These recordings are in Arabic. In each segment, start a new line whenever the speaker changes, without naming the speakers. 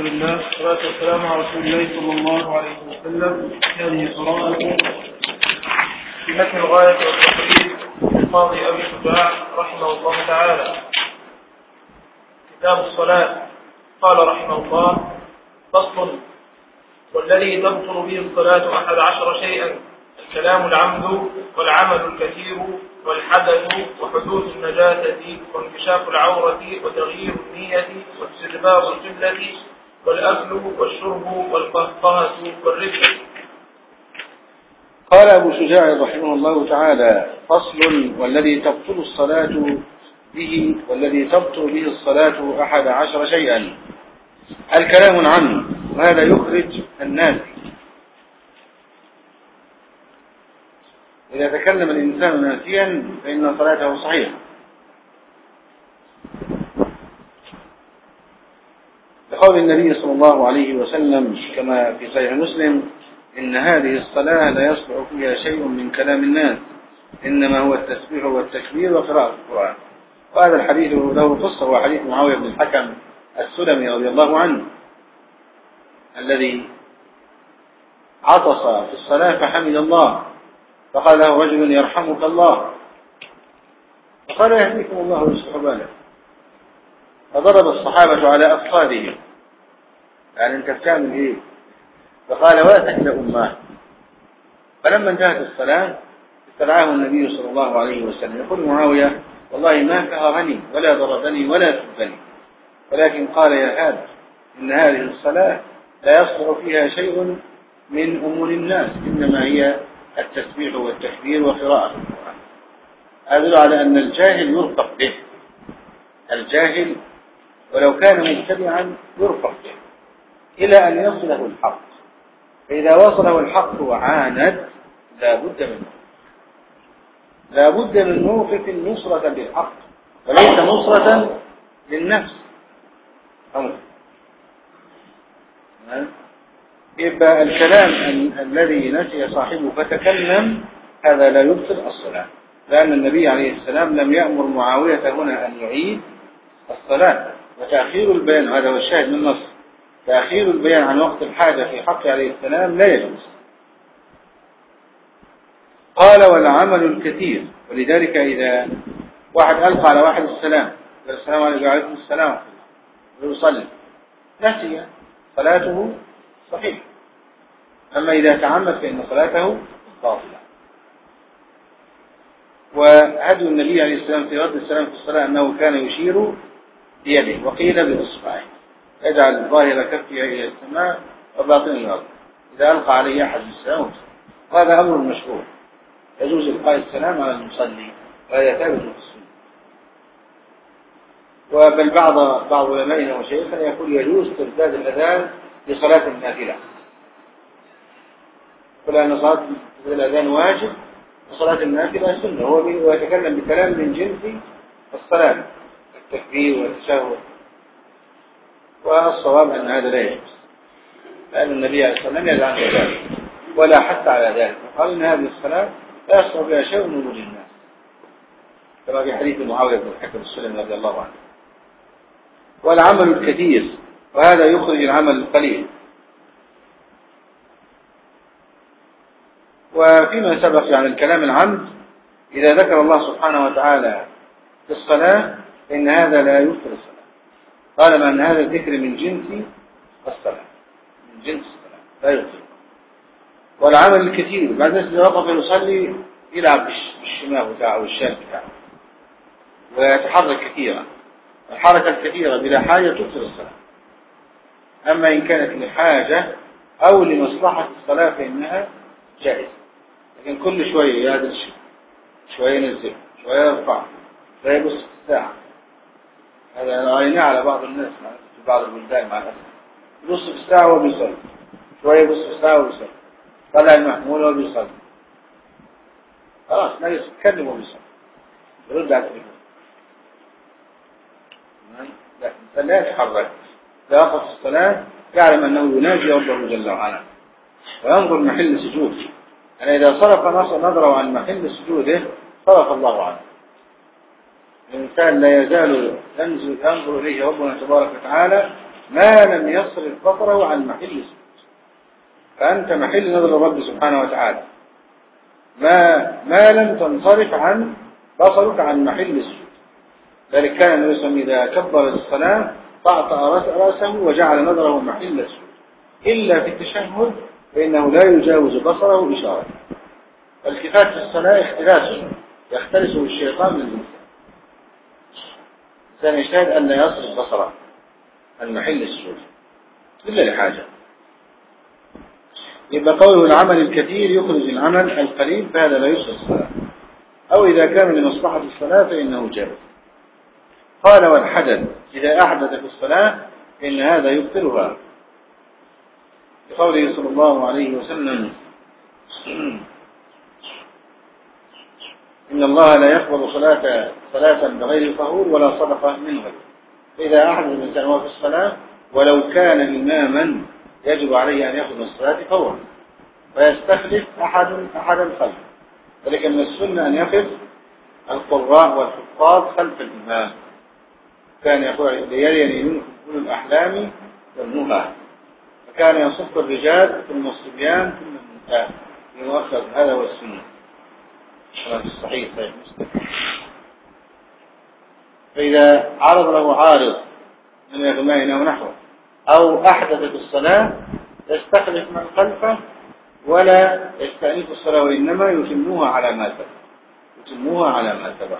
لله والصلاة والسلام على رسول الله صلى الله عليه وسلم. هذه قراءة في متن الغاية والتقريب للقاضي أبي شجاع رحمه الله تعالى. كتاب الصلاة. قال رحمه الله فصل والذي تبطل به الصلاة أحد عشر شيئا الكلام العمد والعمل الكثير والحدث وحدوث النجاسة وانكشاف العورة وتغيير النية واستدبار القبلة والأكل والشرب والقهقهة والركب
قال أبو شجاع رحمه الله تعالى فصل والذي تبطل الصلاة به والذي تبطل به الصلاة أحد عشر شيئا. الكلام عنه وهذا يخرج الناس؟ إذا تكلم الإنسان ناسيا فإن صلاته صحيحة. لقول النبي صلى الله عليه وسلم كما في صحيح مسلم إن هذه الصلاة لا يصلح فيها شيء من كلام الناس إنما هو التسبيح والتكبير وقراءة القرآن. وهذا الحديث له قصة هو حديث معاوية بن الحكم السلمي رضي الله عنه الذي عطس في الصلاة فحمد الله فقال له رجل يرحمك الله فقال يهديكم الله ويصلح باله فضرب الصحابة على أطفالهم يعني أنت بتعمل إيه فقال واتك لأماه فلما انتهت الصلاة استدعاه النبي صلى الله عليه وسلم. يقول معاوية والله ما كهرني ولا ضربني ولا سبني ولكن قال يا هذا إن هذه الصلاة لا يصلح فيها شيء من أمور الناس. إنما هي التسبيح والتكبير وقراءة القرآن. هذا على أن الجاهل يرفق به. الجاهل ولو كان مبتدعا يرفق به إلى أن يصله الحق. فإذا وصله الحق وعاند لا بد منه لا بد من موقف نصرة للحق وليس نصرة للنفس. أمر. يبقى الكلام الذي نسي صاحبه فتكلم هذا لا يبطل الصلاة. لأن النبي عليه السلام لم يأمر معاوية هنا أن يعيد الصلاة. وتأخير البيان هذا هو الشاهد من النص. تأخير البيان عن وقت الحاجة في حق عليه السلام لا يجوز. قال والعمل الكثير. ولذلك إذا واحد ألقى على واحد السلام السلام عليكم وعليكم السلام. ويصلي. نسي. صلاته صحيح. أما إذا تعمد فإن صلاته باطلة. وهدي النبي عليه السلام في رد السلام في الصلاة أنه كان يشير بيده. وقيل بإصبعه. يجعل ظاهر كفه إلى السماء وباطن الأرض. إذا ألقى عليه أحد السلام وهذا أمر مشهور يجوز إلقاء السلام على المصلي وهذا ثابت في السنة. وبل بعض بعض علمائنا وشيخنا يقول يجوز ترتاد الأذان لصلاة النافلة. فلأن صلاة الأذان واجب وصلاة النافلة سنة. هو يتكلم بكلام من جنس الصلاة. التكبير والتشهد. والصواب أن هذا لا يجوز. لأن النبي عليه الصلاة والسلام يدعى عن ذلك ولا حتى على ذلك. وقال إن هذه الصلاة لا يصلح بها شيء من وجود الناس. كما في حديث معاوية بن الحكم السلمي رضي الله عنه. والعمل الكثير وهذا يخرج العمل القليل. وفيما سبق يعني الكلام العمد إذا ذكر الله سبحانه وتعالى في الصلاة فإن هذا لا يبطل الصلاة طالما أن هذا الذكر من جنس الصلاة. من جنس الصلاة. لا يبطل والعمل الكثير. بعد ذلك إذا وقف يصلي يلعب بالشماغ بتاعه والشاب بتاعه. ويتحرك كثيرا. الحركة الكثيرة بلا حاجة تبطل الصلاة. أما إن كانت لحاجة أو لمصلحة الصلاة فإنها جائزة. لكن كل شوية يهدر شوية ينزل شوية يرفع شوية يبص في الساعة. هذا رأيناه على بعض الناس في بعض البلدان مع الأسف يبص في الساعة وهو بيصلي. شوية يبص في الساعة وهو بيصلي. طلع المحمول وهو بيصلي. خلاص لا يتكلم وهو بيصلي. يرد على التليفون لا الإنسان لا يتحرك. يقف الصلاة يعلم أنه يناجي ربه جل وعلا. وينظر محل سجوده. يعني إذا صرف نظره عن محل سجوده صرف الله عنه. الإنسان لا يزال ينظر إليه ربنا تبارك وتعالى ما لم يصرف بصره عن محل فأنت محل نظر الرب سبحانه وتعالى. ما ما لم تنصرف عن بصرك عن محل السجود ذلك كان وسلم إذا كبر الصلاة طعطع رأسه وجعل نظره محل السجود إلا في التشهد فإنه لا يجاوز بصره إشارة. الكفات في الصلاة اختلاس يختلسه الشيطان من الإنسان الإنسان يجتهد أن يصرف بصره عن محل السجود إلا لحاجة يبقى قوله العمل الكثير يخرج العمل القليل فهذا لا يصل الصلاة. أو إذا كان لمصلحة الصلاة فإنه جائز. قال والحدث إذا أحدث في الصلاة إن هذا يبطلها. بقوله صلى الله عليه وسلم إن الله لا يقبل صلاة صلاة بغير طهور ولا صدقة من غير فإذا أحدث الإنسان وهو في الصلاة ولو كان إماما يجب عليه أن يأخذ الصلاة فورا. ويستخلف أحد أحد الخلف. ولكن من السنة أن يقف القراء والحفاظ خلف الإمام. كان يقول ليلي منكم كل الأحلام والنهى فكان يصف الرجال ثم الصبيان ثم النساء يؤخذ هذا هو صحيح مسلم فإذا عرض له عارض من الإغماء أو نحوه أو أحدث في الصلاة يستخلف من خلفه ولا يستأنف الصلاة وإنما يتموها على ما سبق. يتموها على ما سبق.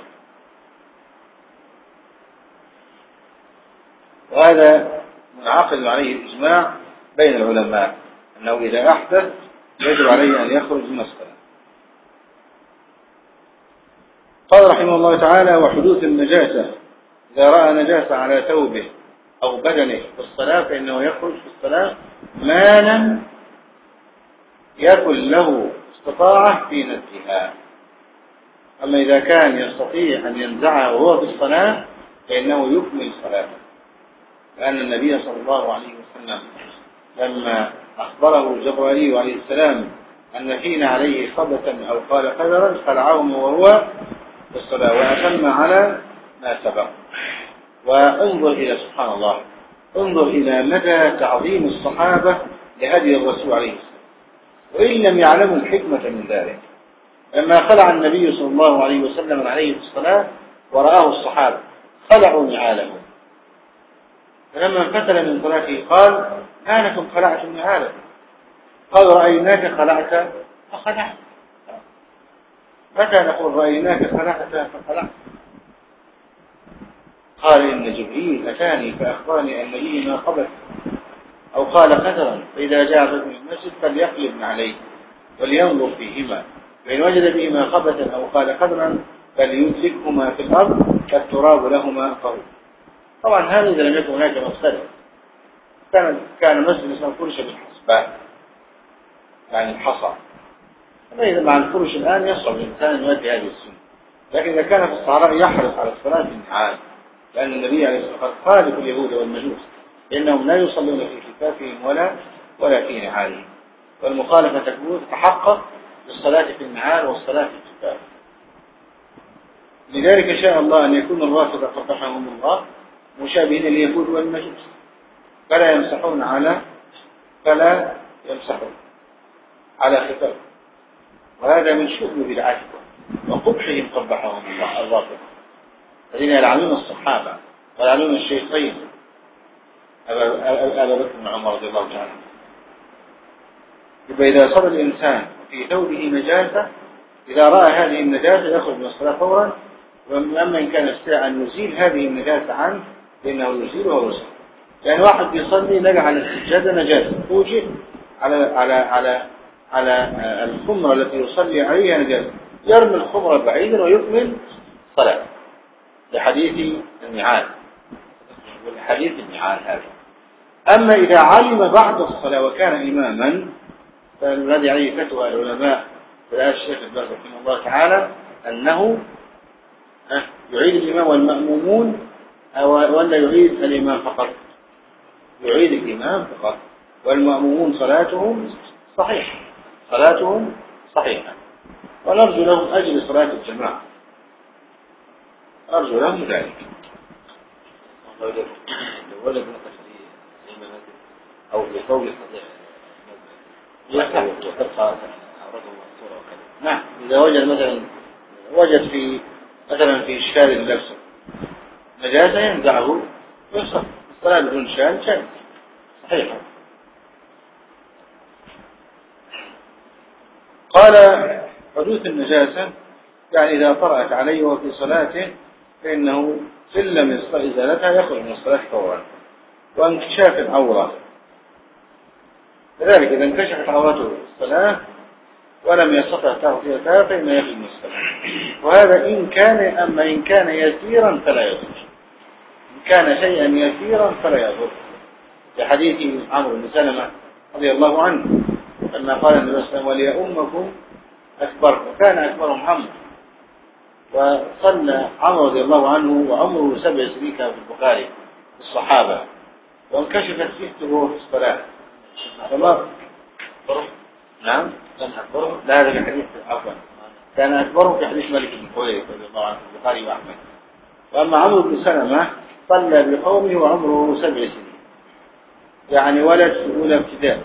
وهذا منعقد عليه الإجماع بين العلماء أنه إذا أحدث يجب عليه أن يخرج من الصلاة. قال رحمه الله تعالى وحدوث النجاسة إذا رأى نجاسة على ثوبه أو بدنه في الصلاة فإنه يخرج في الصلاة ما لم يكن له استطاعة في نزعها أما إذا كان يستطيع أن ينزعها وهو في الصلاة فإنه يكمل صلاته. لأن النبي صلى الله عليه وسلم لما أخبره جبرائيل عليه السلام أن فينا عليه خبثا أو قال قدرا خلعهم وهو في الصلاة وأتم على ما سبق. وانظر إلى سبحان الله. انظر إلى مدى تعظيم الصحابة لهدي الرسول عليه السلام وإن لم يعلموا الحكمة من ذلك. لما خلع النبي صلى الله عليه وسلم عليه الصلاة ورآه الصحابة خلعوا نعالهم فلما انفتل من صلاته قال ما خلعتم نعالكم قال رأيناك خلعت فخلعت. متى نقول رأيناك خلعت فخلعت؟ قال إن جبريل أتاني فأخبرني أن لي ما قبل. أو قال قدرا فإذا جاء رجل المسجد فليقلب عليه ولينظر فيهما. فإن وجد بهما خبثا أو قال قدرا فليدلكهما في الأرض فالتراب لهما قول طبعا هذا إذا لم يكن هناك مختلف كان كان المسجد يسمى فرش بالحسبان يعني الحصى إذا مع الفرش الآن يصعب الإنسان أن يؤدي هذه السنة. لكن إذا كان في الصحراء يحرص على الصلاة في النعال لأن النبي عليه الصلاة والسلام خالف اليهود والمجوس إنهم لا يصلون في كفافهم ولا ولا في نعالهم والمخالفة تكون تحقق بالصلاة في النعال والصلاة في الكفاف لذلك شاء الله أن يكون الرافضة قطعهم الله مشابهين اليهود والمجوس. فلا يمسحون على فلا يمسحون على خفاف وهذا من شؤم بدعتهم وقبحهم قبحهم الله الرافضة الذين يلعنون الصحابة ويلعنون الشيخين. أبا بكر بن عمر رضي الله تعالى يبقى إذا صار الإنسان في ثوبه نجاسة إذا رأى هذه النجاسة يخرج من الصلاة فورا وأما إن كان يستطيع أن يزيل هذه النجاسة عنه فإنه يزيلها ويصلي. يعني واحد بيصلي لقى على السجادة نجاسة فوجئ على على على على الخمرة التي يصلي عليها نجاسة يرمي الخمرة بعيدا ويكمل صلاة. لحديث النعال. ولحديث النعال هذا. أما إذا علم بعد الصلاة وكان إماما فالذي عليه فتوى العلماء ولا الشيخ الباز رحمه الله تعالى أنه يعيد الإمام والمأمومون ولا يعيد الإمام فقط. يعيد الإمام فقط. والمأمومون صلاتهم صحيحة صلاتهم صحيحة. ونرجو لهم أجل صلاة الجماعة. أرجو لهم ذلك.
ولد نقش
بقول مكسورة وكذا. نعم. إذا وجد مثلا وجد في مثلا في إشكال لبسه نجاسة ينزعه ويصف الصلاة بدون شال شال صحيح. قال حدوث النجاسة يعني إذا طرأت عليه وفي صلاته فإنه إن لم يستطع إزالتها يخرج من الصلاة فورا وانكشاف العورة. كذلك إذا انكشفت عورته في الصلاة ولم يستطع تغطيتها فإن يخرج من الصلاة وهذا إن كان أما إن كان يسيرا فلا يضر. إن كان شيئا يسيرا فلا يضر. في حديث عمرو بن سلمة رضي الله عنه لما قال النبي صلى الله عليه وسلم وليؤمكم أكبركم كان أكبرهم عمرو وصلى عمرو رضي الله عنه وعمره سبع سنين في البخاري الصحابة. وانكشفت وهو في الصلاة. فما نعم. كان أكبره لا هذا في حديث عفوا كان أكبره في حديث مالك بن حويرث رضي الله عنه في البخاري وأحمد. وأما عمرو بن سلمة صلى بقومه وعمره سبع سنين. يعني ولد في أولى ابتداء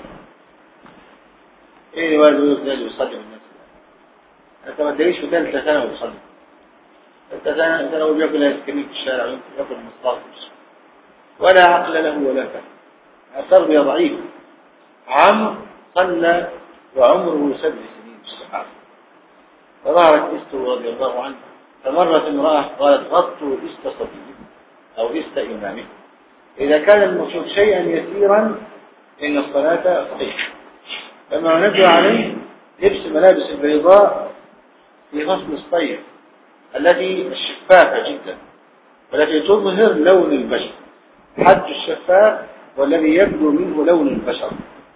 إيه ولد ابتداء يصلي. بالناس أنت ما تدريش في ثالثة ثانوي يصلي. ثالثة ثانوي بياكل آيس كريم في الشارع وياكل مصطاد ولا عقل له ولا فهم. التربية ضعيفة عمرو صلى وعمره سبع سنين في الصحابة فظهرت إسته رضي الله عنه. فمرت امرأة قالت غطوا إست صبي أو إست إمامه إذا كان المقصود شيئا يسيرا إن الصلاة صحيحة. فما نبدو عليه لبس ملابس البيضاء في فصل الصيف التي الشفافة جدا والتي تظهر لون البشر. حد الشفاف والذي يبدو منه لون البشر.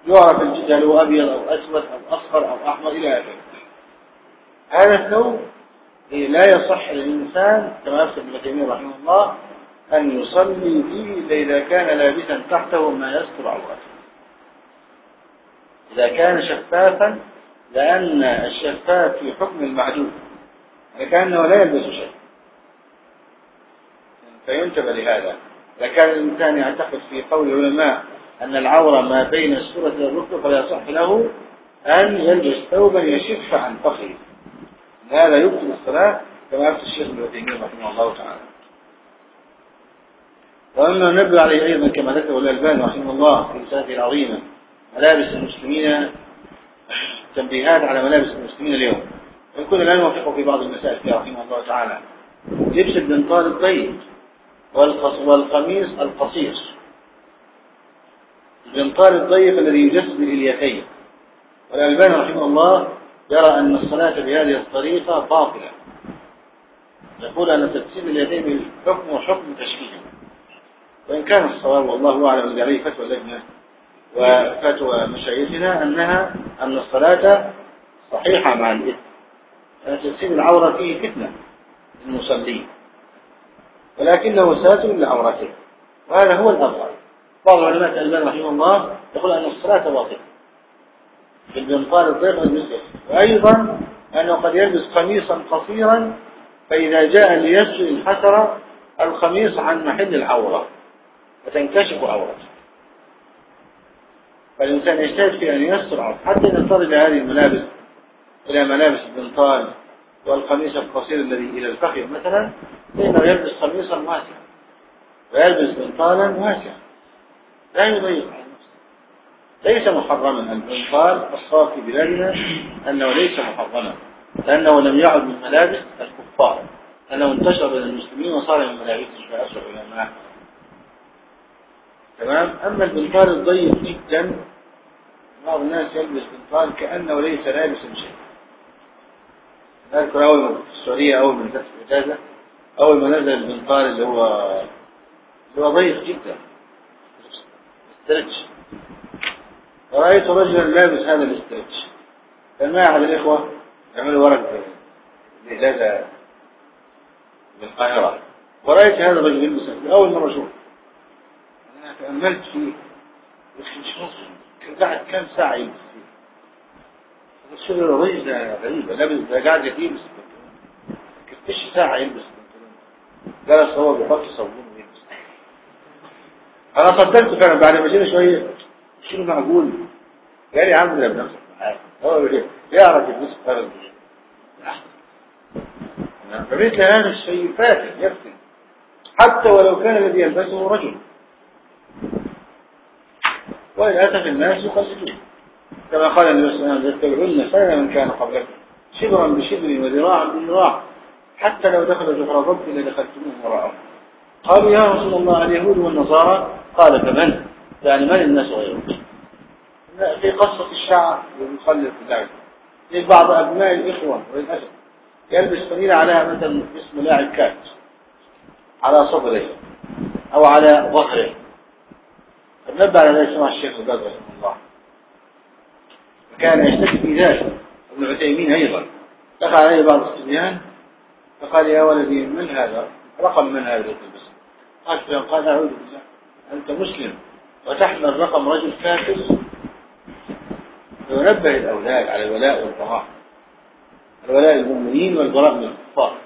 يعرف الجلد هل هو أبيض أو أسود أو أصفر أو أحمر إلى آخره. هذا الثوب لا يصح للإنسان كما يذكر ابن تيمية رحمه الله أن يصلي فيه إلا إذا كان لابسا تحته ما يستر عورته إذا كان شفافا لأن الشفاف في حكم المعدوم. كأنه لا يلبس شيء فينتبه لهذا. إذا كان الإنسان يعتقد في قول العلماء أن العورة ما بين السورة والركبة فلا يصح له أن يلبس ثوبا يشف عن فخذه. هذا يبطل الصلاة كما يفتي الشيخ ابن تيمية رحمه الله تعالى. وأما نبدو عليه أيضا كما ذكر الألباني رحمه الله في رسالته العظيمة ملابس المسلمين تنبيهات على ملابس المسلمين اليوم. ويكون لا نوافقه في بعض المسائل فيها رحمه الله تعالى. لبس البنطال الضيق والقميص القصير البنطال الضيق الذي يجسد اليتين والألباني رحمه الله يرى أن الصلاة بهذه الطريقة باطلة. يقول أن تجسيد اليدين بالحكم وحكم تشبيه وإن كان الصواب والله أعلم الذي عليه فتوى اللجنة وفتوى مشايخنا أنها أن الصلاة صحيحة مع الإثم. تجسيد العورة فيه فتنة للمصلين. ولكنه ساتر لعورته وهذا هو الأفضل. بعض علماء الألبان رحمه الله يقول أن الصلاة باطلة. بالبنطال الضيق والمسلم وأيضا أنه قد يلبس قميصا قصيرا فإذا جاء ليسجد انحسر القميص عن محل العورة. فتنكشف عورته. فالإنسان يجتهد في أن عورته حتى نضطر إلى هذه الملابس إلى ملابس البنطال والقميص القصير الذي إلى الفخذ مثلا فإنه يلبس قميصا واسعا ويلبس بنطالا واسعا لا يضيق ليس محرما البنطال الصار في بلادنا أنه ليس محرما لأنه لم يعد من ملابس الكفار أنه انتشر بين المسلمين وصار من ملابس فأسرع العلماء تمام؟ أما البنطال الضيق جدا بعض الناس يلبس بنطال كأنه ليس لابسا شيء نذكر أول في السعودية أول ما نزلت الإجازة أول ما نزل البنطال اللي هو اللي هو ضيق جدا. استرتش. ورأيت رجلا لابس هذا الاسترتش. معي أحد الإخوة يعملوا ورق الإجازة بالقاهرة. ورأيت هذا الرجل يلبس. أول مرة أشوفه. أنا تأملت فيه مش مصر قاعد كم ساعة يلبس الشغل الرجل ده غريبة لابس ده قاعد يلبس كيفش ساعة يلبس جلس هو بيحط صابون ويلبس أنا صدقت فعلا بعد ما جينا شوية. شنو معقول قال يا عم لا بنفسك معايا هو يعرف الناس فرق فمثل هذا الشيء فاتن يفتن. حتى ولو كان الذي يلبسه رجل. وللأسف الناس يقلدون. كما قال النبي صلى الله عليه وسلم يتبعون سنة من كان قبلكم شبرا بشبر وذراعا بذراع حتى لو دخل جحر ضب لدخلتموه وراءه. قالوا يا رسول الله اليهود والنصارى؟ قال فمن؟ يعني من الناس غيره في قصة الشعر ويخلف ذلك في بعض أبناء الإخوة وللأسف يلبس فنيلة عليها مثلا اسم لاعب كات على صدره أو على ظهره. فنبع على ذلك سمع الشيخ الباز رحمه الله. وكان يشتكي في ذلك. ابن عثيمين أيضا. دخل عليه بعض الصبيان فقال يا ولدي من هذا؟ رقم من هذا بس قال فلان. قال أعوذ بالله. أنت مسلم. وتحمل رقم رجل كافر. وينبه الأولاد على الولاء والبراء. الولاء المؤمنين والبراء من الكفار.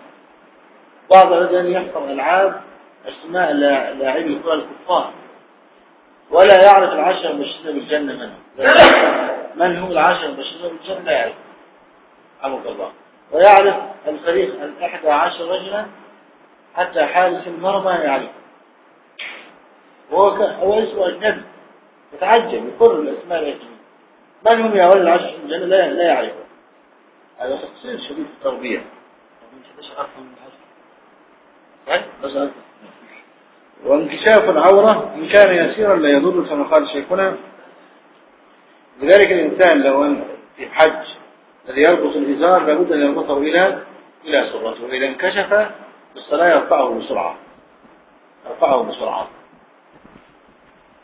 بعض الذين يحفظ ألعاب أسماء لاعبي الكفار. ولا يعرف العشر المبشرين بالجنة من من هم العشر المبشرين بالجنة لا يعرف. حمد الله. ويعرف الفريق الأحد عشر رجلا حتى حارس المرمى يعرف. وهو. هو اسمه أجنبي. يتعجب يقر الأسماء الأجنبية من هم يا ولد العشر في الجنة؟ لا يعرف. هذا تقصير شديد في التربية. بس وانكشاف العورة إن كان يسيرا لا يضر كما قال شيخنا. لذلك الإنسان لو أن في حج الذي يربط الإزار لابد أن يربطه إلى إلى سرته وإذا انكشف الصلاة يرفعه بسرعة. يرفعه بسرعة.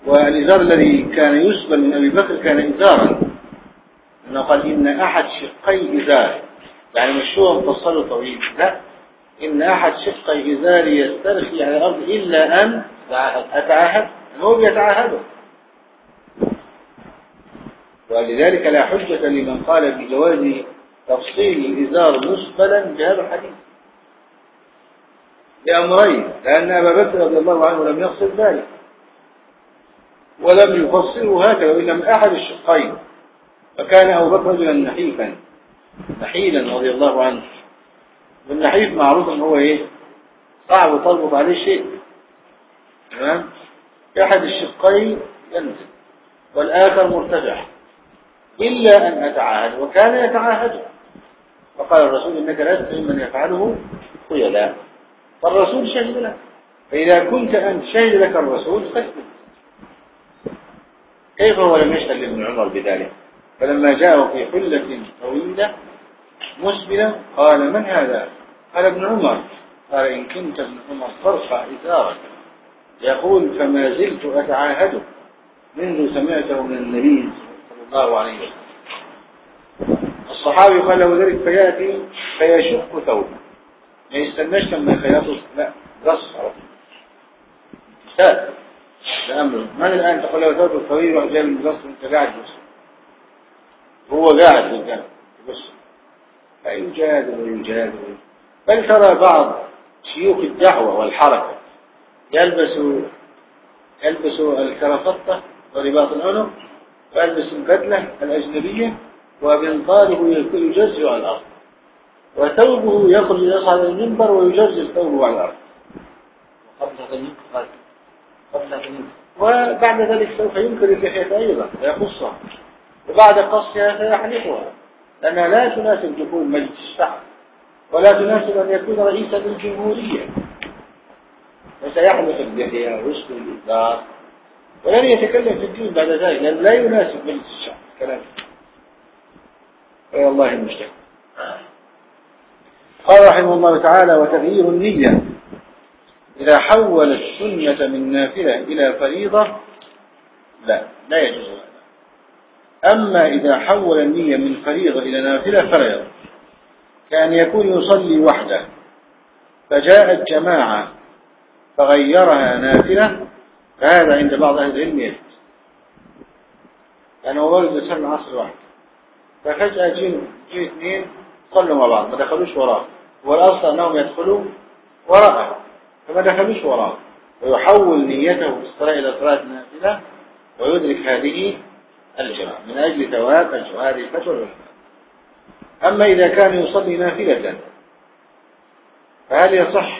والإزار الذي كان يسبل من أبي بكر كان إزارا أنه قال إن أحد شقي إزار يعني مش هو مفصله طويل. لا. إن أحد شقي إزاري يسترخي على الأرض إلا أن أتعاهد هو بيتعاهده ولذلك لا حجة لمن قال بجواز تفصيل الإزار مسبلا بهذا الحديث. لأمرين. لأن أبا بكر رضي الله عنه لم يقصد ذلك. ولم يفصله هكذا وإلا من أحد الشقين. فكان أبو بكر رجلا نحيفا. نحيلا رضي الله عنه. والنحيف معروف إن هو إيه؟ صعب تربط عليه شيء. تمام؟ أحد الشقين ينزل والآخر مرتفع إلا أن أتعاهد وكان يتعاهد. وقال الرسول إنك لست ممن يفعله خيلاء. فالرسول شهد لك. فإذا كنت انت شهد لك الرسول فاسكت كيف هو لم يشهد لابن عمر بذلك؟ فلما جاءه في حلة طويلة مسبلة قال من هذا؟ قال ابن عمر قال إن كنت ابن عمر ترفع إثارك يقول فما زلت أتعاهده منذ سمعته من النبي صلى الله عليه وسلم. الصحابي قال له ذلك فيأتي فيشق ثوبه. ما يستناش لما يخيطه لا قص على طول. ده أمره من الآن تقول له ثوب الطويل يروح جاي من القص وأنت قاعد بس؟ هو قاعد في الجنة بس. فيجادل ويجادل. بل ترى بعض شيوخ الدعوة والحركة يلبس يلبس الكرافتة ورباط العنق ويلبس البدلة الأجنبية وبنطاله يجزع على الأرض وثوبه يخرج يصعد المنبر ويجزز ثوبه على الأرض. وبعد ذلك سوف ينكر اللحية أيضا ويقصها. وبعد قصها سيحلقها لأنها لا تناسب دخول مجلس الشعب. ولا تناسب أن يكون رئيسا للجمهورية. وسيحلق اللحية ويسكن الإنذار ولن يتكلم في الدين بعد ذلك لأن لا يناسب مجلس الشعب. كلام. يا الله المشتكى قال رحمه الله تعالى وتغيير النية. إذا حول السنة من نافلة إلى فريضة لا لا يجوز هذا. أما إذا حول النية من فريضة إلى نافلة فلا يجوز. كان يكون يصلي وحده فجاءت جماعة فغيرها نافلة فهذا عند بعض أهل العلم يجوز لأنه ولد يصلي العصر واحد. ففجأة جين جين اثنين صلوا مع بعض ما دخلوش وراه والأصل أنهم يدخلوا وراءه فما دخلوش وراه ويحول نيته في الصلاة إلى صلاة نافلة ويدرك هذه الجماعة. من أجل ثواب هذه الفتوى أما إذا كان يصلي نافلة فهل يصح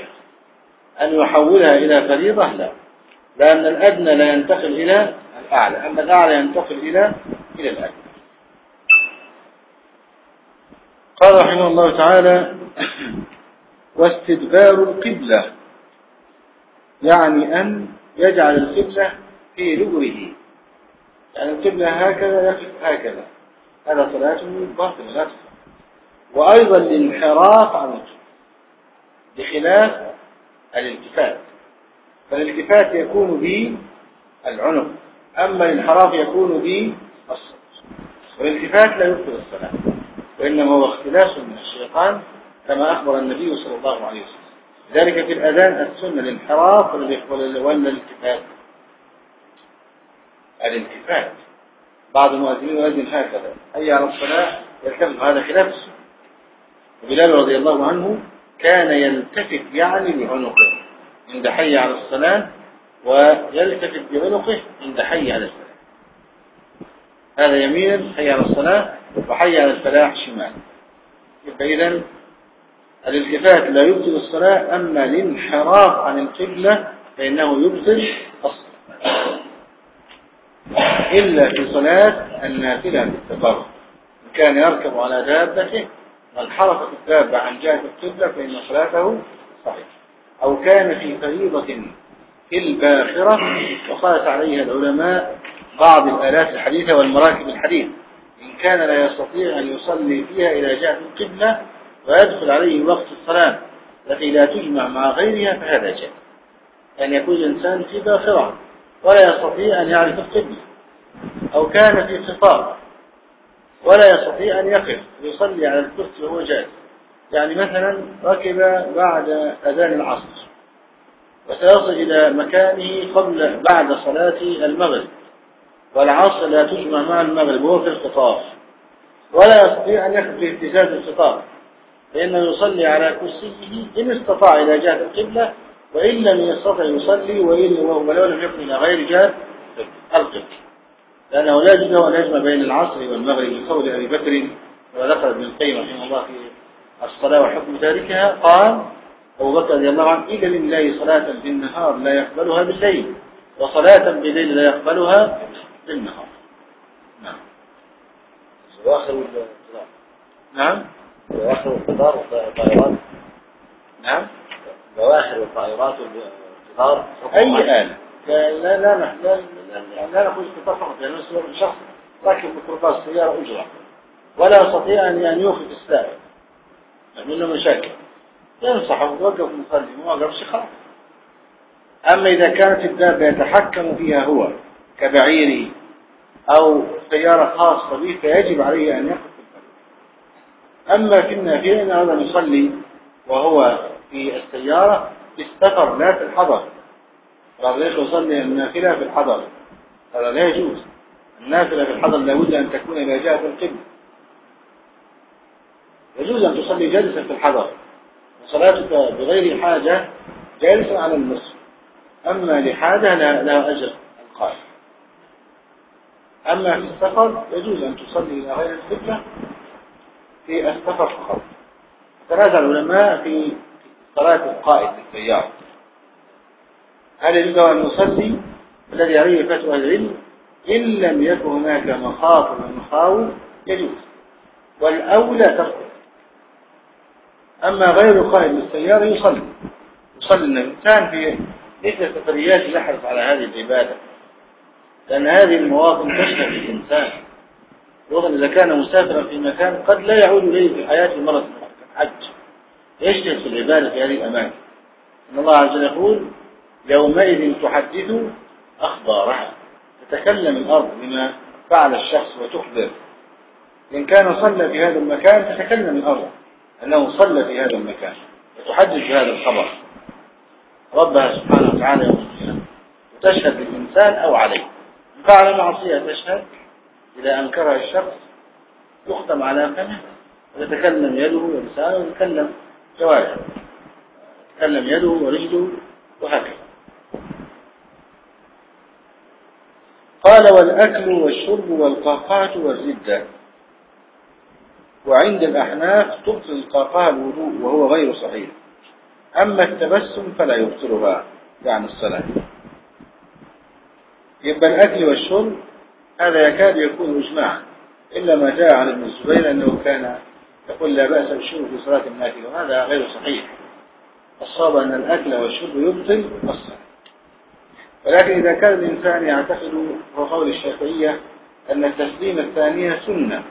أن يحولها إلى فريضة؟ لا. لأن الأدنى لا ينتقل إلى الأعلى أما الأعلى ينتقل إلى إلى الأدنى. قال رحمه الله تعالى واستدبار القبلة يعني أن يجعل القبلة في دبره يعني القبلة هكذا يقف هكذا. هذا صلاته باطل لا وأيضا الانحراف عن القبلة بخلاف الالتفات. فالالتفات يكون بالعنق أما الانحراف يكون بالصوت والالتفات لا يبطل الصلاة وإنما هو اختلاس من الشيطان كما أخبر النبي صلى الله عليه وسلم. ذلك في الأذان السنة الانحراف ولا الالتفات. الالتفات. بعض المؤذنين يؤذن هكذا. أي على الصلاة يلتفت هذا خلاف السنة. وبلال رضي الله عنه كان يلتفت يعني بعنقه عند حي على الصلاة ويلتفت بعنقه عند حي على الصلاة هذا يمين حي على الصلاة وحي على الفلاح شمال. يبقى إذن الالتفات لا يبطل الصلاة أما الانحراف عن القبلة فإنه يبطل الصلاة. إلا في صلاة النافلة بالتقرب إن كان يركب على دابته وانحرفت الدابة عن جهة القبلة فإن صلاته صحيحة أو كان في فريضة الباخرة وقالت عليها العلماء بعض الآلات الحديثة والمراكب الحديثة إن كان لا يستطيع أن يصلي فيها إلى جهة القبلة ويدخل عليه وقت الصلاة التي لا تجمع مع غيرها فهذا جاء أن يكون الإنسان في باخرة ولا يستطيع أن يعرف القبلة. أو كان في خطاب ولا يستطيع أن يقف ويصلي على الكرسي وهو جالس يعني مثلا ركب بعد أذان العصر وسيصل إلى مكانه قبل بعد صلاة المغرب. والعصر لا تجمع مع المغرب وهو في الخطاب ولا يستطيع أن يقف في اهتزاز الخطاب فإنه يصلي على كرسيه إن استطاع إلى جهة القبلة وإن لم يستطع يصلي ولو لم يكن إلى غير جهة القبلة. لأنه لا يجب أن يجمع بين العصر والمغرب لقول أبي بكر وذكر ابن القيم رحمه الله في الصلاة وحكم ذلكها قال أبو بكر رضي الله عنه إذا لله صلاة في النهار لا يقبلها بالليل وصلاة بالليل لا يقبلها بالنهار نعم.
وآخر
نعم.
بواخر القطار والطائرات.
نعم.
بواخر الطائرات والقطار
أي آلة؟ لا لا لا لا لا, قطار فقط يعني مثلا شخص راكب ميكروباص سيارة أجرة ولا يستطيع أن يوقف السائق منه مشاكل. ينصحه يوقف المصلي ما وقفش خلاص. أما إذا كانت الدابة يتحكم فيها هو كبعيره أو سيارة خاصة به فيجب عليه أن يقف أما في النافلة إن هذا يصلي وهو في السيارة في السفر لا في الحضر. بعض يصلي النافلة في الحضر. هذا لا يجوز. النافلة في الحضر لابد أن تكون إلى جهة القبل يجوز أن تصلي جالسا في الحضر. وصلاتك بغير حاجة جالسا على النصف أما لحاجة لها أجر القائم. أما في السفر يجوز أن تصلي إلى غير القبلة في السفر فقط. تنازع العلماء في صلاة القائد للسيارة هل يجوز أن يصلي الذي عليه فتوى العلم إن لم يكن هناك مخاطر ومخاوف يجوز والأولى تركه أما غير قائد للسيارة يصلي. يصلي الإنسان في مثل سفريات يحرص على هذه العبادة لأن هذه المواطن تشمل الإنسان. وغن إذا كان مسافرا في مكان قد لا يعود إليه في حياته مرة حج يشتغل في العبادة في هذه الأماكن. إن الله عز وجل يقول يومئذ تحدث أخبارها. تتكلم الأرض بما فعل الشخص وتخبر. إن كان صلى في هذا المكان تتكلم الأرض أنه صلى في هذا المكان وتحدث بهذا الخبر. ربها سبحانه وتعالى وتشهد للإنسان أو عليه. فعل معصية تشهد إذا أنكرها الشخص يختم على فمه ويتكلم يده ولسانه ويتكلم جوارحه. يتكلم يده ورجله وهكذا. قال والأكل والشرب والقهقهة والردة. وعند الأحناف تبطل القهقهة الوضوء وهو غير صحيح. أما التبسم فلا يبطلها يعني الصلاة. يبقى الأكل والشرب هذا يكاد يكون إجماعا إلا ما جاء عن ابن الزبير أنه كان يقول لا بأس بالشرب في صلاة النافلة وهذا غير صحيح. الصواب أن الأكل والشرب يبطل الصلاة. ولكن إذا كان الإنسان يعتقد وقول الشافعية أن التسليم الثانية سنة.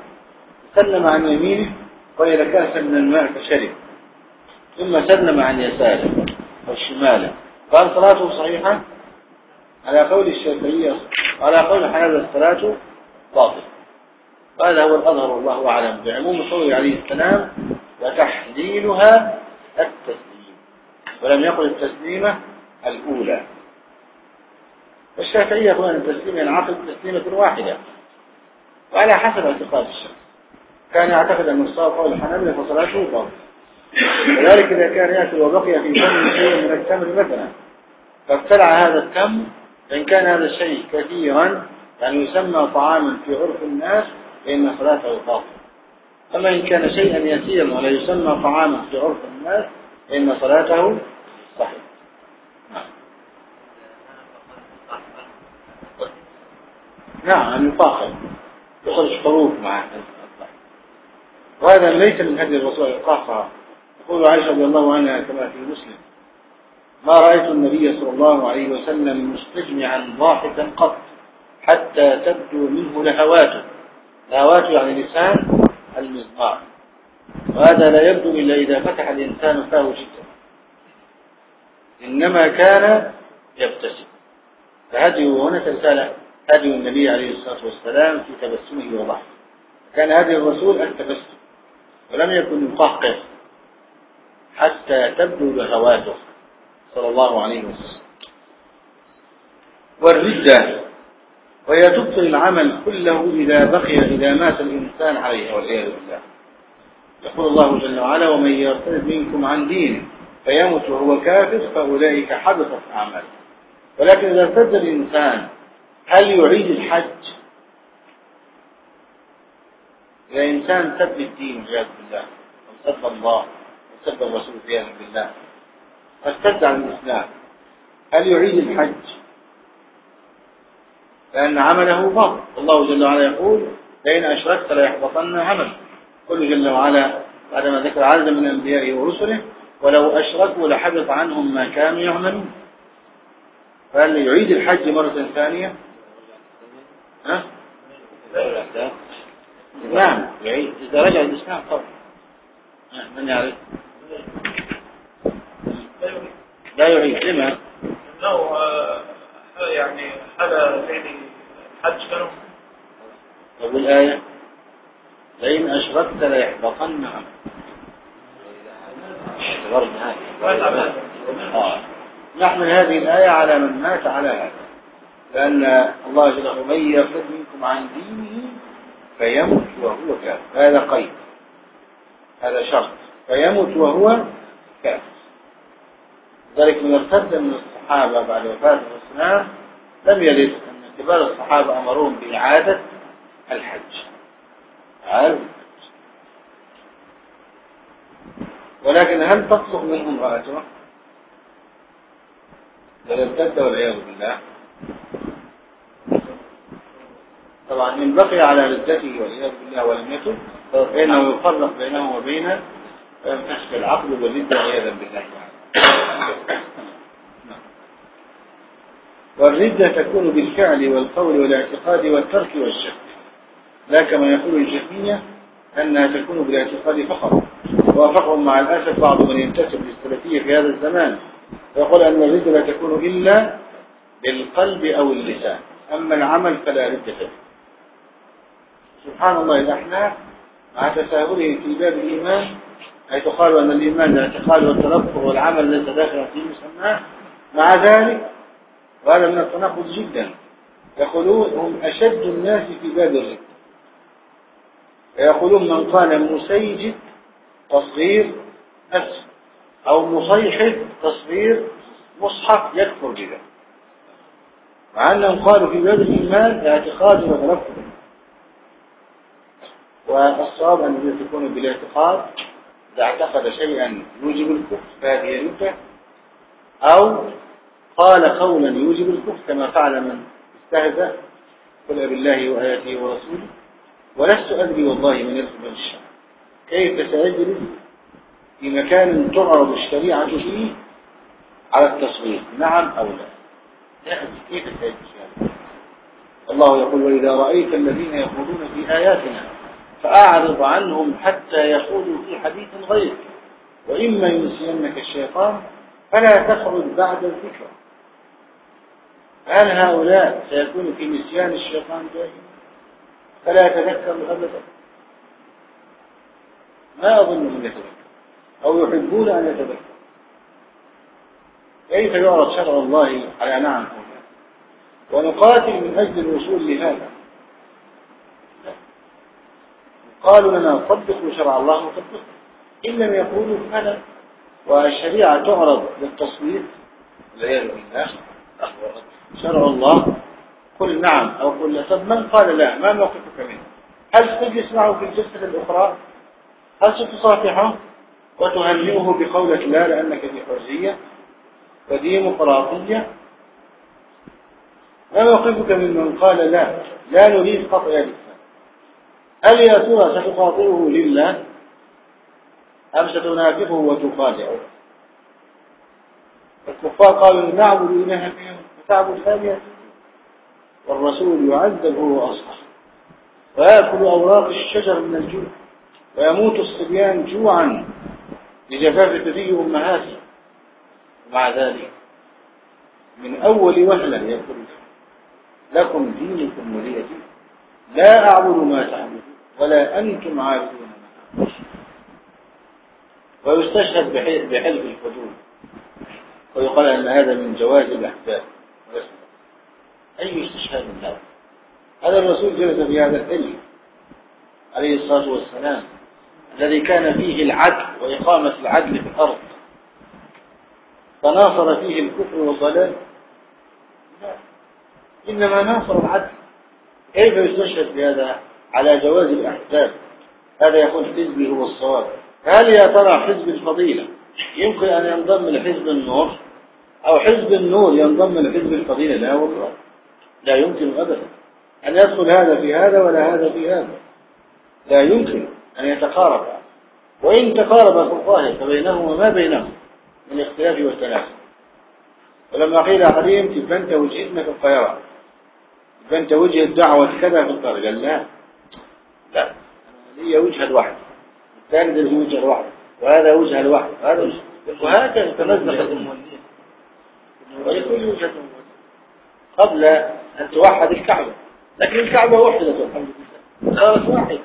سلم عن يمينه وإذا كان من الماء فشرب. ثم سلم عن يساره شماله. قال صلاته صحيحة؟ على قول الشافعية على قول حنابلة الصلاة باطل. وهذا هو الأظهر والله أعلم. بعموم قوله عليه السلام وتحليلها التسليم. ولم يقل التسليمة الأولى. والشافعية يقول أن التسليم ينعقد تسليمة واحدة. وعلى حسب اعتقاد الشخص كان يعتقد أن الصواب قول الحنابلة فصلاته باطل وذلك إذا كان يأكل وبقي في فمه شيء من التمر مثلا فابتلع هذا التمر فإن كان هذا الشيء كثيرا يعني يسمى طعاما في عرف الناس فإن صلاته باطلة أما إن كان شيئا يسيرا ولا يسمى طعاما في عرف الناس فإن صلاته صحيح. نعم يفاخر يخرج حروف مع وهذا ليس من هدي الرسول القهقه يقول عائشة رضي الله عنها كما في مسلم. ما رأيت النبي صلى الله عليه وسلم مستجمعا ضاحكا قط حتى تبدو منه لهواته. لهواته يعني لسان المزمار. وهذا لا يبدو إلا إذا فتح الإنسان فاه جدا. إنما كان يبتسم. فهديه هنا ترسالة هدي النبي عليه الصلاة والسلام في تبسمه وضحكه. كان هدي الرسول التبسم ولم يكن يقهقر حتى تبدو لهواته صلى الله عليه وسلم. والردة وهي تبطل العمل كله إذا بقي إذا مات الإنسان عليها والعياذ بالله. يقول الله جل وعلا ومن يرتد منكم عن دينه فيمت وهو كافر فأولئك حبطت أعماله. ولكن إذا ارتد الإنسان هل يعيد الحج؟ إذا إنسان سب الدين والعياذ بالله وسب الله وسب الرسول والعياذ بالله. فارتد عن الإسلام. هل يعيد الحج؟ لأن عمله باطل الله جل وعلا يقول لئن أشركت ليحبطن عمل قل جل وعلا بعدما ذكر عددا من أنبيائه ورسله ولو أشركوا لحبط عنهم ما كانوا يعملون. فهل يعيد الحج مرة ثانية؟ نعم يعيد إذا رجع الإسلام طبعا. من يعرف؟ لا يعيد. لما
انه يعني حال بين الحج كانوا
طب الآية لئن أشركت ليحبطن عملك. آه. نحمل هذه الآية على من مات على هذا. لأن الله جل وعلا من يرتد منكم عن دينه فيمت وهو كافر. هذا قيد. هذا شرط. فيمت وهو كافر. ذلك من ارتد من الصحابة بعد وفاة الإسلام لم يرد أن كبار الصحابة أمرهم بإعادة الحج. عارف ولكن هل تطلق منهم رأته بل ارتد والعياذ بالله. طبعا من بقي على ردته والعياذ بالله ولم يتب فإنه يفرق بينه وبين كشف العقل والردة عياذا بالله والردة تكون بالفعل والقول والاعتقاد والترك والشك. لا كما يقول الجهمية أنها تكون بالاعتقاد فقط. وافقهم مع الأسف بعض من ينتسب للسلفية في هذا الزمان. ويقول أن الردة لا تكون إلا بالقلب أو اللسان. أما العمل فلا ردة فيه. سبحان الله الأحناف مع تساهله في باب الإيمان حيث قالوا أن الإيمان الاعتقاد والتلفظ والعمل ليس داخلا في مسماه مع ذلك وهذا من التناقض جدا. يقولون هم أشد الناس في باب الرد. يقولون من قال مسيجد تصغير اسم أو مصيحف تصغير مصحف يكفر بذلك. مع أنهم قالوا في باب الإيمان اعتقاد وتلفظ والصواب أن تكون بالاعتقاد إذا اعتقد شيئا يوجب الكفر فهذه ردة أو قال قولا يوجب الكفر كما فعل من استهزأ قل بالله وآياته ورسوله ولست أدري والله من يرسل الشرع كيف سأجري في مكان تعرض الشريعة فيه على التصوير نعم أو لا؟ أدري كيف سأجري الله يقول وإذا رأيت الذين يخوضون في آياتنا فأعرض عنهم حتى يخوضوا في حديث غير وإما ينسينك الشيطان فلا تخرج بعد الذكر هل هؤلاء سيكون في نسيان الشيطان دائما فلا يتذكر أبدا ما أظن أن يتذكر. أو يحبون أن يتذكر. كيف يعرض شرع الله على نعم ونقاتل من أجل الوصول لهذا. قالوا لنا طبقوا شرع الله وطبقوا. إن لم يقولوا فلا والشريعة تعرض للتصوير والعياذ بالله شرع الله. قل نعم أو قل لا. طب من قال لا؟ ما موقفك منه؟ هل تجلس معه في الجلسة الأخرى؟ هل ستصافحه وتهنئه بقولة لا لأنك في حرية؟ وديمقراطية ما موقفك من من قال لا؟ لا نريد قطع الإسلام هل يا ترى ستخاطبه لله أم ستنافقه وتخادعه؟ الكفار قالوا نعبد إله فيهم وتعبد ثانية والرسول يعذب هو وأصحابه ويأكل أوراق الشجر من الجوع. ويموت الصبيان جوعا لجفاف ثدي أمهاتهم ومع ذلك من أول وهلة يقول لكم دينكم ولي دين لا أعبد ما تعبدون ولا أنتم عابدون ما أعبد ويستشهد بحلف الحدود. ويقال أن هذا من جواز الأحكام أي استشهاد هذا هذا الرسول جلس في هذا الحلف عليه الصلاة والسلام الذي كان فيه العدل وإقامة العدل في الأرض. فناصر فيه الكفر والضلال. إنما ناصر العدل. كيف يستشهد بهذا على جواز الأحزاب هذا يقول حزبي هو الصواب. هل يا ترى حزب الفضيلة يمكن أن ينضم لحزب النور؟ أو حزب النور ينضم لحزب الفضيلة؟ لا والله. لا يمكن أبدا. أن يدخل هذا في هذا ولا هذا في هذا. لا يمكن أن يتقارب. وإن تقارب في الظاهر فبينهما ما بينهم من الاختلاف والتناسب ولما قيل عليهم تبقى أنت وجهتنا في القاهرة. تبقى أنت وجه الدعوة كذا في القاهرة قال لا. لا. هي وجهة واحدة الثاني ده وجهة واحدة وهذا وجهة لوحده هذا وجهة وهكذا تمزق المولين ولكل وجهة قبل أن توحد الكعبة. لكن الكعبة وحدة الحمد لله. صارت واحدة.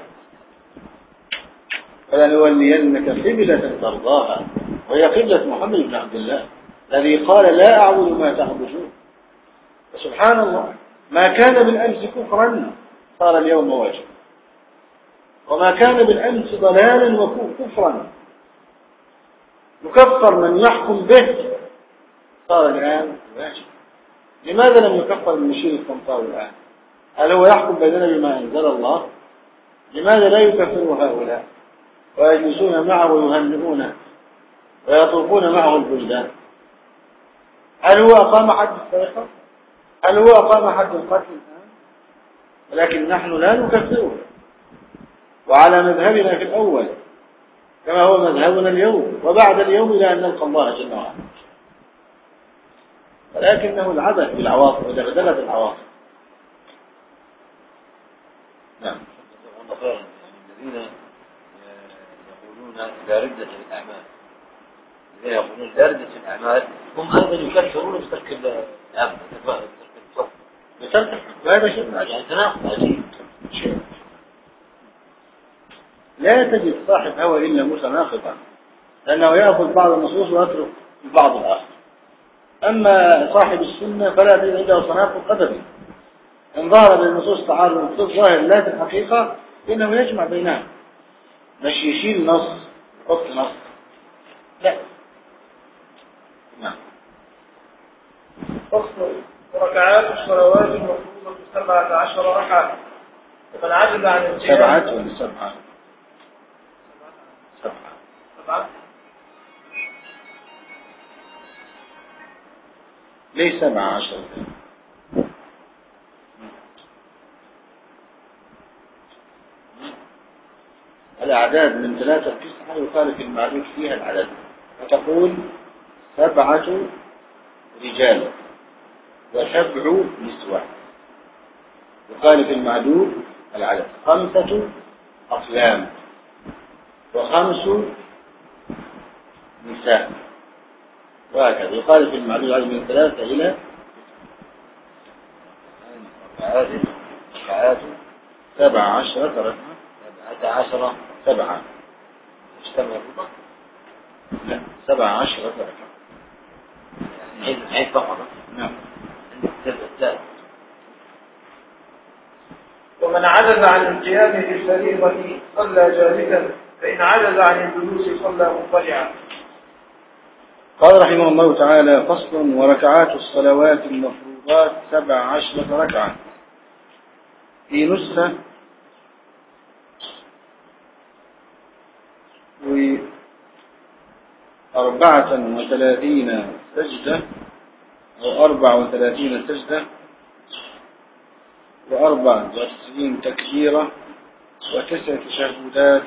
فلنولينك قبلة ترضاها. وهي قبلة محمد بن عبد الله. الذي قال لا أعبد ما تعبدون. وسبحان الله. ما كان بالأمس كفرا صار اليوم واجب وما كان بالأمس ضلالا وكفرا يكفر من يحكم به صار الآن واجب. لماذا لم يكفر المشير الطنطاوي الآن؟ هل هو يحكم بيننا بما أنزل الله؟ لماذا لا يكفر هؤلاء؟ ويجلسون معه ويهنئونه ويطوفون معه البلدان. هل هو أقام حد السرقة هل هو أقام حد القتل الآن؟ ولكن نحن لا نكفره وعلى مذهبنا في الأول كما هو مذهبنا اليوم وبعد اليوم إلى أن نلقى الله جل وعلا. ولكنه العبث بالعواطف ودغدغة العواطف
نعم. الذين يقولون لا ردة في الأعمال الذين يقولون لا ردة في الأعمال هم أيضا يكفرون بترك الأمن بترك الصف
بترك هذا شيء.
تناقض
لا تجد صاحب هوى إلا متناقضا لأنه يأخذ بعض النصوص ويترك البعض الآخر. أما صاحب السنة فلا تجد عنده تناقض أبدا إن ظهر بالنصوص تعارض في الظاهر لا في الحقيقة إنه يجمع بينها مش يشيل نص يحط نص. لا.
فصل وركعات الصلوات المفروضة سبعة عشر ركعة. ومن عجز عن القيام
سبعة ولا سبعة. سبعة
سبعة
ليه سبعة عشر؟ الأعداد من ثلاثة لتسعة يخالف المعدود فيها العدد. فتقول سبعة رجال. وسبع نسوة يخالف المعدود العدد خمسة أقلام وخمس نساء. وهكذا. يخالف المعدود العدد من ثلاثة إلى سبع عشرة
سبعة عشرة
سبعة.
اجتمع
لا سبع عشرة ركعة
عيد عيد فقط.
نعم.
الثالث
ومن عجز عن القيام في الفريضة صلى جالسا فإن عجز عن الجلوس صلى مضطجعا
قال رحمه الله تعالى فصل وركعات الصلوات المفروضات سبع عشرة ركعة. في نسخة وأربعة وثلاثين سجدة. أو أربع وثلاثين سجدة وأربع وتسعين تكبيرة وتسع تشهدات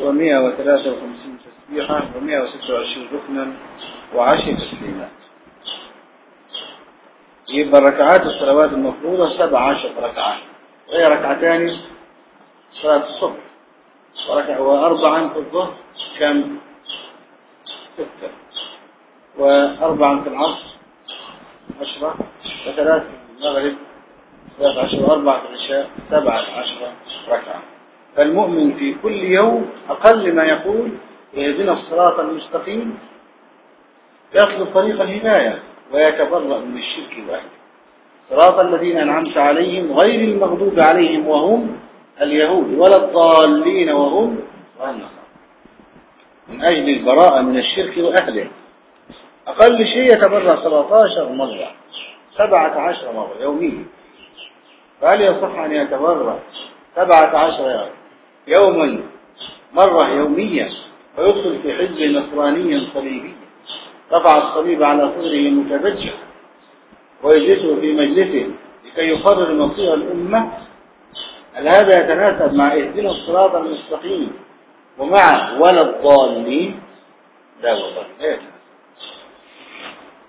ومئة وثلاثة وخمسين تسبيحة ومئة وستة وعشرين ركنا وعشر تسليمات. يبقى ركعات الصلوات المفروضة سبع عشر ركعة وهي ركعتان صلاة الصبح. وركع وأربعا في الظهر كم ستة. وأربعا في العصر عشرة وثلاث في المغرب ثلاث عشر وأربعة في العشاء سبعة عشر ركعة. فالمؤمن في كل يوم أقل ما يقول اهدنا الصراط المستقيم يطلب طريق الهداية ويتبرأ من الشرك واحد صراط الذين أنعمت عليهم غير المغضوب عليهم وهم اليهود ولا الضالين وهم من أجل البراءة من الشرك وأهله. أقل شيء يتبرأ 17 مرة 17 مرة يوميا. فهل يصح أن يتبرأ 17 يوما مرة يوميا ويدخل في حزب نصراني صليبي؟ رفع الصليب على صدره متبجح ويجلسه في مجلسه لكي يقرر مصير الأمة. هل هذا يتناسب مع اهدنا الصراط المستقيم ومع ولا الضالين؟ لا والله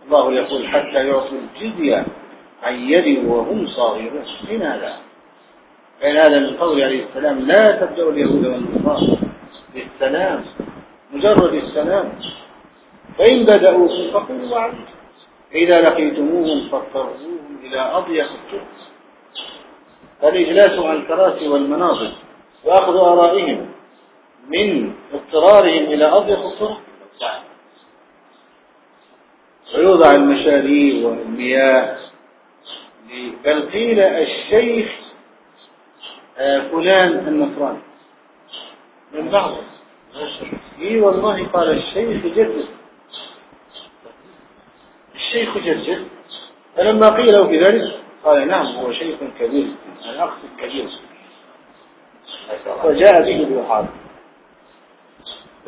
الله يقول حتى يعطوا الجزية عن يد وهم صاغرون. حين هذا. كان هذا من قول عليه السلام لا تبدأوا اليهود والنصارى بالسلام مجرد السلام. فإن بدأوكم فقولوا عليكم إذا لقيتموهم فاضطروهم إلى أضيق الطرق. فالإجلاس عن الكراسي والمناصب. وأخذ آرائهم من اضطرارهم إلى أضيق الطرق. ويوضع المشاريع والمياه. بل قيل الشيخ آه، فلان النصراني من بعض. إي والله قال الشيخ جدد. الشيخ جدد. فلما قيل له بذلك قال نعم هو شيخ كبير أنا أقصد كبير. وجاء به الوحاد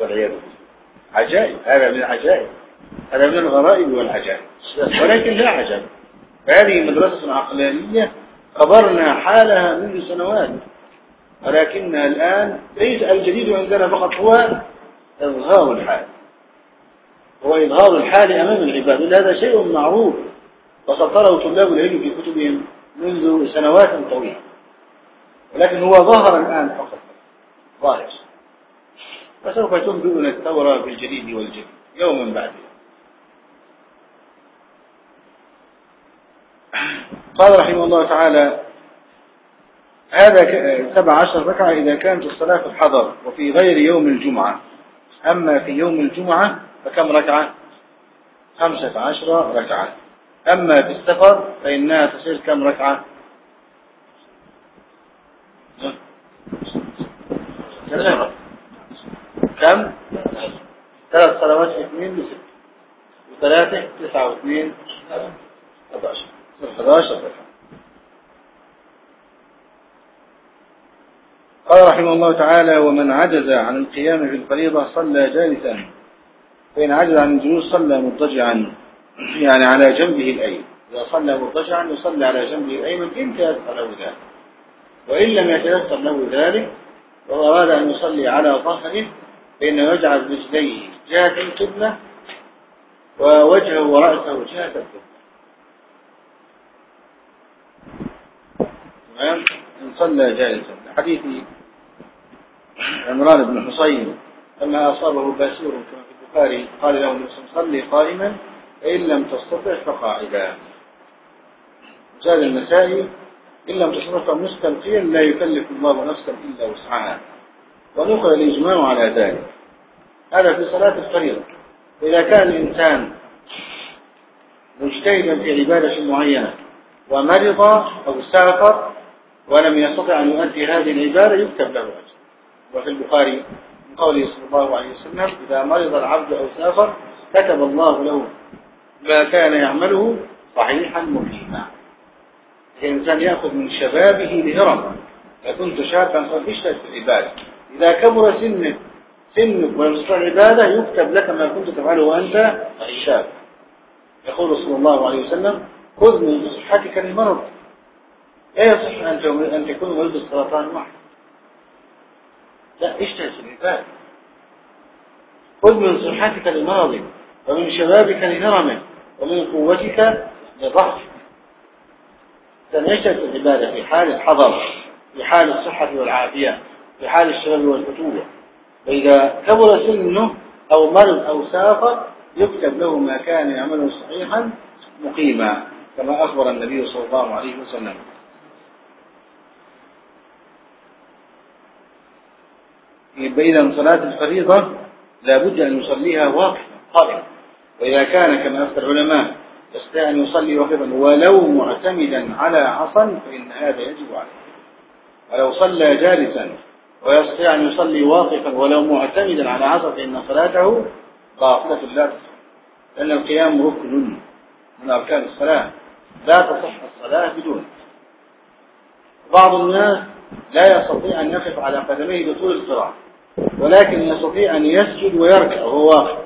والعياذ بالله. عجائب. هذا من العجائب هذا من الغرائب والعجائب. ولكن لا عجب هذه مدرسة عقلانية خبرنا حالها منذ سنوات ولكنها الآن ليس الجديد عندنا فقط هو إظهار الحال. هو إظهار الحال أمام العباد. هذا شيء معروف. وسطره طلاب العلم في كتبهم منذ سنوات طويلة. ولكن هو ظهر الآن فقط. ظاهر. وسوف تنبئنا الثورة بالجديد والجديد. يوما بعد. يوم قال رحمه الله تعالى هذا سبع عشر ركعة إذا كانت الصلاة في الحضر وفي غير يوم الجمعة. أما في يوم الجمعة فكم ركعة؟ خمسة عشر ركعة. أما في السفر فإنها تصير كم ركعة؟ كم؟ ثلاث صلوات اثنين بست. وثلاثة تسعة واثنين. 11 11 ركعة قال رحمه الله تعالى ومن عجز عن القيام في الفريضة صلى جالسا فإن عجز عن الجلوس صلى مضطجعا يعني على جنبه الأيمن. إذا صلى مضطجعا يصلي على جنبه الأيمن إن تيسر له ذلك. وإن لم يتيسر له ذلك وأراد أن يصلي على ظهره فإنه يجعل رجليه جهة القبلة ووجهه ورأسه جهة القبلة تمام؟ إن صلى جالسا. حديث عمران بن حصين لما أصابه باسور كما في البخاري قال له النبي صلي قائما فإن لم تستطع فقاعدا. زاد النسائي إن لم تستطع مستلقيا لا يكلف الله نفسا إلا وسعها. ونقل الإجماع على ذلك. هذا في صلاة الفريضة. إذا كان الإنسان مجتهدا في عبادة معينة ومرض أو سافر ولم يستطع أن يؤدي هذه العبادة يكتب له أجر. وفي البخاري من قوله صلى الله عليه وسلم إذا مرض العبد أو سافر كتب الله له ما كان يعمله صحيحا مقيما. الإنسان يأخذ من شبابه لهرم. كنت شابا فاشتد في العبادة. إذا كبر سنك سنك ويستطيع العبادة يكتب لك ما كنت تفعله وأنت شاب. يقول صلى الله عليه وسلم خذ من صحتك للمرض لا يصح أن تكون مريض السرطان واحد. لا اشتهى في العبادة خذ من صحتك لمرض ومن شبابك لهرمك ومن قوتك لضعفك سنشهد العبادة في حال الحضر في حال الصحة والعافية في حال الشباب والفتوة فإذا كبر سنه أو مرض أو سافر يكتب له ما كان يعمله صحيحا مقيما كما أخبر النبي صلى الله عليه وسلم. إذا صلاة الفريضة لابد أن يصليها واقفا قائما. وإذا كان كما أفتى العلماء يستطيع أن يصلي واقفا ولو معتمدا على عصا فإن هذا يجب عليه. ولو صلى جالسا ويستطيع أن يصلي واقفا ولو معتمدا على عصا فإن صلاته باطلة لا لأن القيام ركن من أركان الصلاة. لا تصح الصلاة بدونه بعض الناس لا يستطيع أن يقف على قدميه بطول القراءة. ولكن يستطيع أن يسجد ويركع وهو واقف.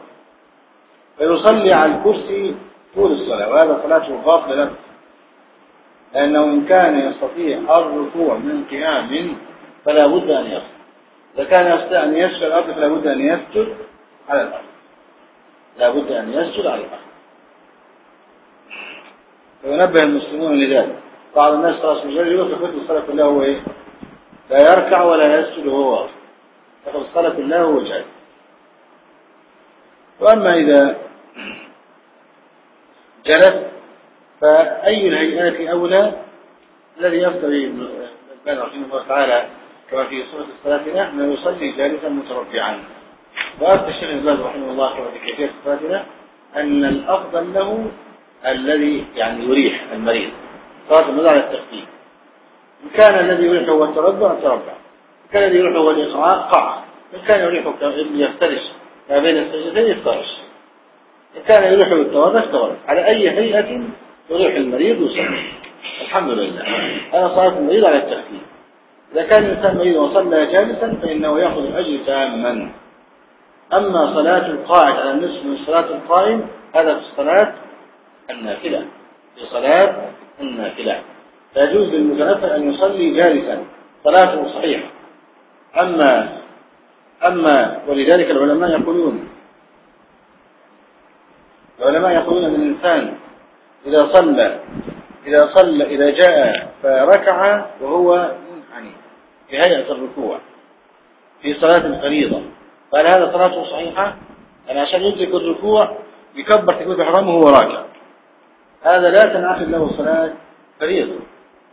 فيصلي على الكرسي طول الصلاة وهذا صلاته باطلة لأنه إن كان يستطيع الركوع من قيام فلا بد أن يصل إذا كان يستطيع أن يسجد الأرض فلا بد أن يسجد على الأرض. لا بد أن يسجد على الأرض. وينبه المسلمون لذلك. بعض الناس خلاص مجرد في الصلاة كلها هو إيه؟ لا يركع ولا يسجد وهو واقف. فقد كلها هو جاهز وأما إذا جلس فأي الهيئات أولى؟ الذي يفتري ابن رحمه الله تعالى كما في صورة الصلاة أنه يصلي جالسا متربعا. وأفتى الشيخ الباز رحمه الله كما في كيفية صلاتنا أن الأفضل له الذي يعني يريح المريض. صلاة المريض على التخفيف إن كان الذي يريح هو التربع تربع. كان يريح هو الإقعاء قع إن كان يريح يفترش. ما بين السجدتين يفترش. إن كان يريح بالتوارث تورث على أي هيئة يريح المريض وسلم الحمد لله. أنا صلاة المريض على التخفيف إذا كان الإنسان مريض وصلى جالسا فإنه يأخذ الأجر تاما. أما صلاة القاعد على النصف من صلاة القائم هذا في الصلاة النافلة. في صلاة النافلة. فيجوز للمتنفل أن يصلي جالسا. صلاته صحيحة. أما أما ولذلك العلماء يقولون العلماء يقولون أن الإنسان إذا صلى إذا صلى إذا جاء فركع وهو منحني في هيئة الركوع في صلاة الفريضة قال هذا صلاته صحيحة؟ يعني عشان يدرك الركوع يكبر تكبير الإحرام وهو راكع. هذا لا تنعقد له صلاة فريضة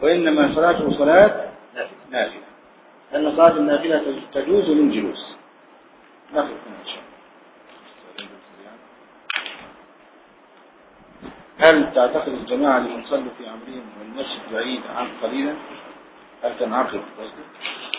وإنما صلاته صلاة نافلة. لأن صلاة النافلة تجوز من جلوس. نقف إن شاء الله. هل تعتقد الجماعة لمن صلوا في أمرهم والمسجد بعيد عن قليلا؟ هل تنعقد؟ قصدك